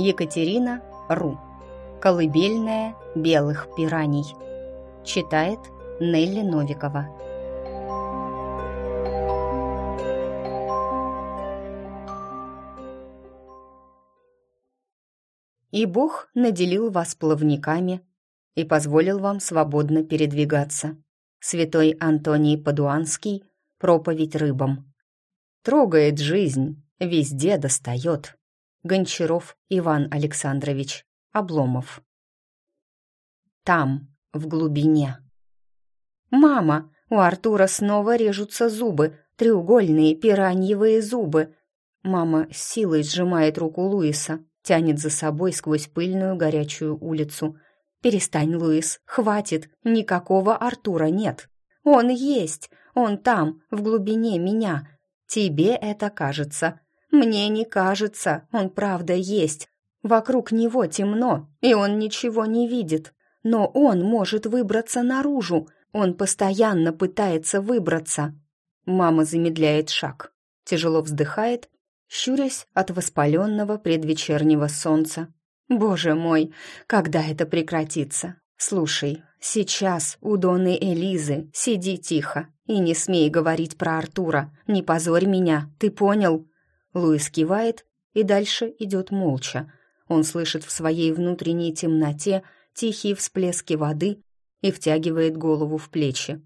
Екатерина Ру. Колыбельная белых пираний. Читает Нелли Новикова. И Бог наделил вас плавниками и позволил вам свободно передвигаться. Святой Антоний Падуанский проповедь рыбам. Трогает жизнь, везде достает. Гончаров Иван Александрович Обломов. Там, в глубине. «Мама, у Артура снова режутся зубы, треугольные пираньевые зубы». Мама с силой сжимает руку Луиса, тянет за собой сквозь пыльную горячую улицу. «Перестань, Луис, хватит, никакого Артура нет. Он есть, он там, в глубине меня. Тебе это кажется, мне не кажется, он правда есть. Вокруг него темно, и он ничего не видит. Но он может выбраться наружу. Он постоянно пытается выбраться. Мама замедляет шаг, тяжело вздыхает, щурясь от воспаленного предвечернего солнца. «Боже мой, когда это прекратится? Слушай, сейчас у Доны Элизы сиди тихо и не смей говорить про Артура. Не позорь меня, ты понял?» Луис кивает и дальше идет молча. Он слышит в своей внутренней темноте тихие всплески воды и втягивает голову в плечи.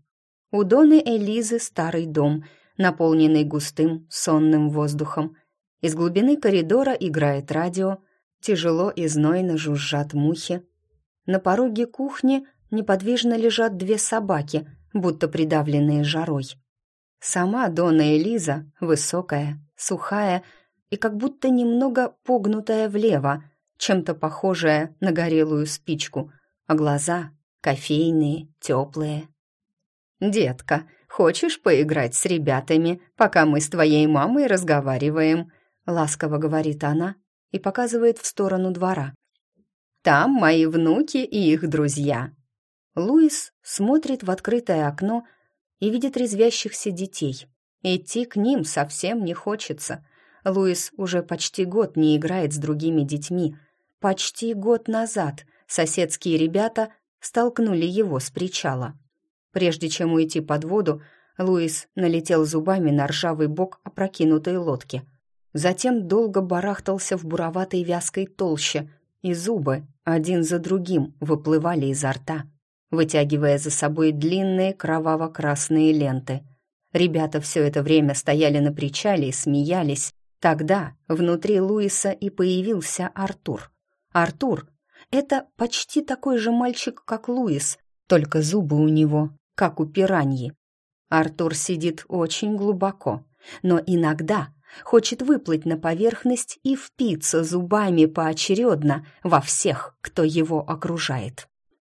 У Доны Элизы старый дом, наполненный густым, сонным воздухом. Из глубины коридора играет радио, тяжело и знойно жужжат мухи. На пороге кухни неподвижно лежат две собаки, будто придавленные жарой. Сама Дона Элиза, высокая, сухая и как будто немного погнутая влево, чем-то похожая на горелую спичку, а глаза кофейные, теплые. «Детка, хочешь поиграть с ребятами, пока мы с твоей мамой разговариваем?» ласково говорит она и показывает в сторону двора. «Там мои внуки и их друзья». Луис смотрит в открытое окно и видит резвящихся детей. Идти к ним совсем не хочется. Луис уже почти год не играет с другими детьми. Почти год назад соседские ребята столкнули его с причала. Прежде чем уйти под воду, Луис налетел зубами на ржавый бок опрокинутой лодки. Затем долго барахтался в буроватой вязкой толще, и зубы один за другим выплывали изо рта, вытягивая за собой длинные кроваво-красные ленты — Ребята все это время стояли на причале и смеялись. Тогда внутри Луиса и появился Артур. Артур — это почти такой же мальчик, как Луис, только зубы у него, как у пираньи. Артур сидит очень глубоко, но иногда хочет выплыть на поверхность и впиться зубами поочередно во всех, кто его окружает.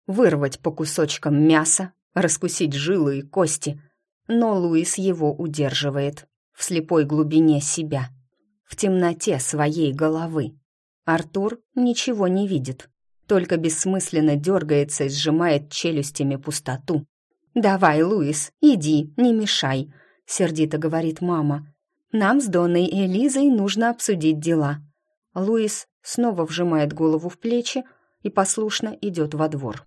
Вырвать по кусочкам мяса, раскусить жилы и кости — но Луис его удерживает в слепой глубине себя, в темноте своей головы. Артур ничего не видит, только бессмысленно дергается и сжимает челюстями пустоту. «Давай, Луис, иди, не мешай», — сердито говорит мама. «Нам с Донной и Элизой нужно обсудить дела». Луис снова вжимает голову в плечи и послушно идет во двор.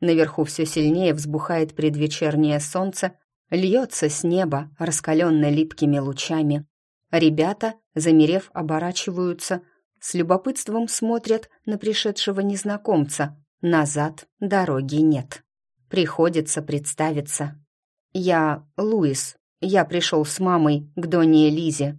Наверху все сильнее взбухает предвечернее солнце, льется с неба, раскаленно липкими лучами. Ребята, замерев, оборачиваются, с любопытством смотрят на пришедшего незнакомца. Назад дороги нет. Приходится представиться. «Я Луис. Я пришел с мамой к Доне Лизе».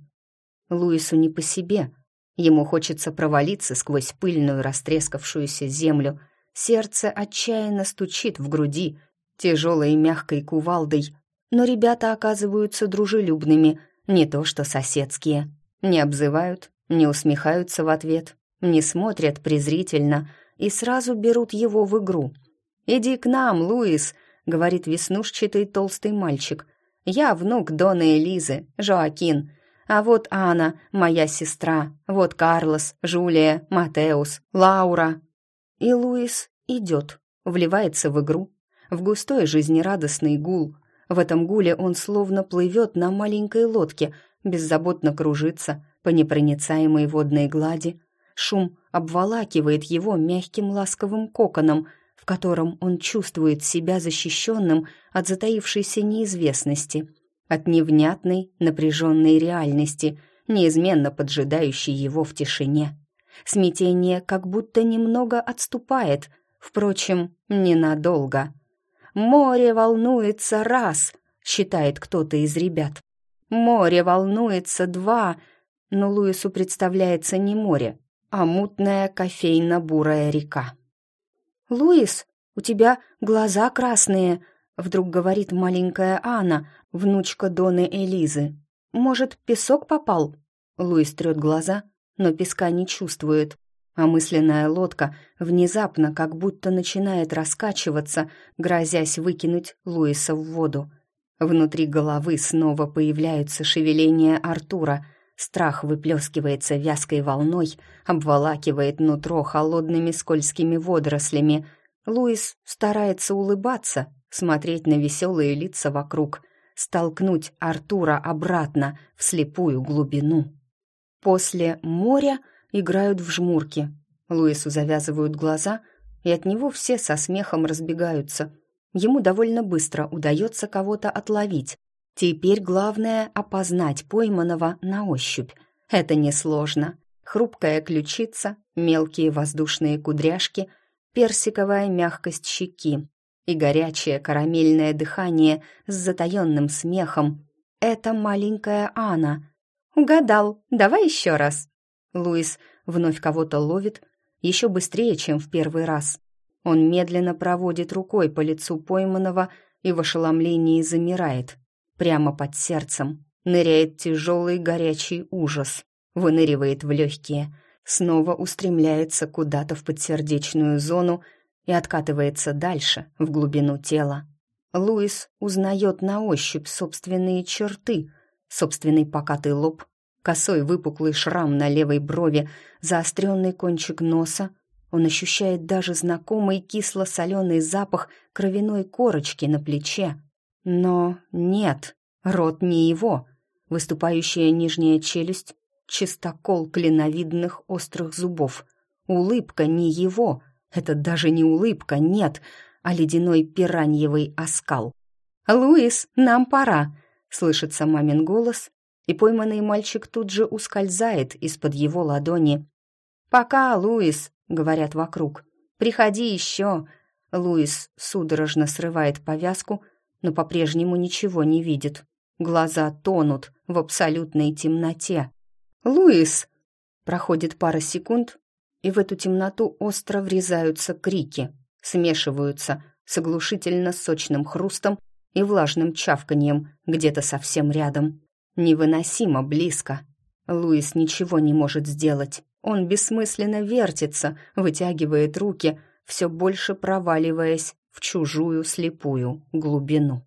Луису не по себе. Ему хочется провалиться сквозь пыльную растрескавшуюся землю. Сердце отчаянно стучит в груди, тяжелой мягкой кувалдой но ребята оказываются дружелюбными, не то что соседские. Не обзывают, не усмехаются в ответ, не смотрят презрительно и сразу берут его в игру. «Иди к нам, Луис», — говорит веснушчатый толстый мальчик. «Я внук Дона Элизы, Жоакин. А вот Анна, моя сестра, вот Карлос, Жулия, Матеус, Лаура». И Луис идет, вливается в игру, в густой жизнерадостный гул, в этом гуле он словно плывет на маленькой лодке, беззаботно кружится по непроницаемой водной глади. Шум обволакивает его мягким ласковым коконом, в котором он чувствует себя защищенным от затаившейся неизвестности, от невнятной, напряженной реальности, неизменно поджидающей его в тишине. Смятение как будто немного отступает, впрочем, ненадолго. «Море волнуется раз», — считает кто-то из ребят. «Море волнуется два», но Луису представляется не море, а мутная кофейно-бурая река. «Луис, у тебя глаза красные», — вдруг говорит маленькая Анна, внучка Доны Элизы. «Может, песок попал?» Луис трет глаза, но песка не чувствует, а мысленная лодка внезапно как будто начинает раскачиваться, грозясь выкинуть Луиса в воду. Внутри головы снова появляются шевеления Артура. Страх выплескивается вязкой волной, обволакивает нутро холодными скользкими водорослями. Луис старается улыбаться, смотреть на веселые лица вокруг, столкнуть Артура обратно в слепую глубину. После моря играют в жмурки. Луису завязывают глаза, и от него все со смехом разбегаются. Ему довольно быстро удается кого-то отловить. Теперь главное — опознать пойманного на ощупь. Это несложно. Хрупкая ключица, мелкие воздушные кудряшки, персиковая мягкость щеки и горячее карамельное дыхание с затаенным смехом. Это маленькая Анна — «Угадал. Давай еще раз». Луис вновь кого-то ловит, еще быстрее, чем в первый раз. Он медленно проводит рукой по лицу пойманного и в ошеломлении замирает. Прямо под сердцем ныряет тяжелый горячий ужас, выныривает в легкие, снова устремляется куда-то в подсердечную зону и откатывается дальше, в глубину тела. Луис узнает на ощупь собственные черты, собственный покатый лоб, косой выпуклый шрам на левой брови, заостренный кончик носа. Он ощущает даже знакомый кисло-соленый запах кровяной корочки на плече. Но нет, рот не его. Выступающая нижняя челюсть, чистокол клиновидных острых зубов. Улыбка не его. Это даже не улыбка, нет, а ледяной пираньевый оскал. «Луис, нам пора!» Слышится мамин голос, и пойманный мальчик тут же ускользает из-под его ладони. «Пока, Луис», — говорят вокруг. «Приходи еще». Луис судорожно срывает повязку, но по-прежнему ничего не видит. Глаза тонут в абсолютной темноте. «Луис!» Проходит пара секунд, и в эту темноту остро врезаются крики, смешиваются с оглушительно сочным хрустом и влажным чавканьем где-то совсем рядом. Невыносимо близко. Луис ничего не может сделать. Он бессмысленно вертится, вытягивает руки, все больше проваливаясь в чужую слепую глубину.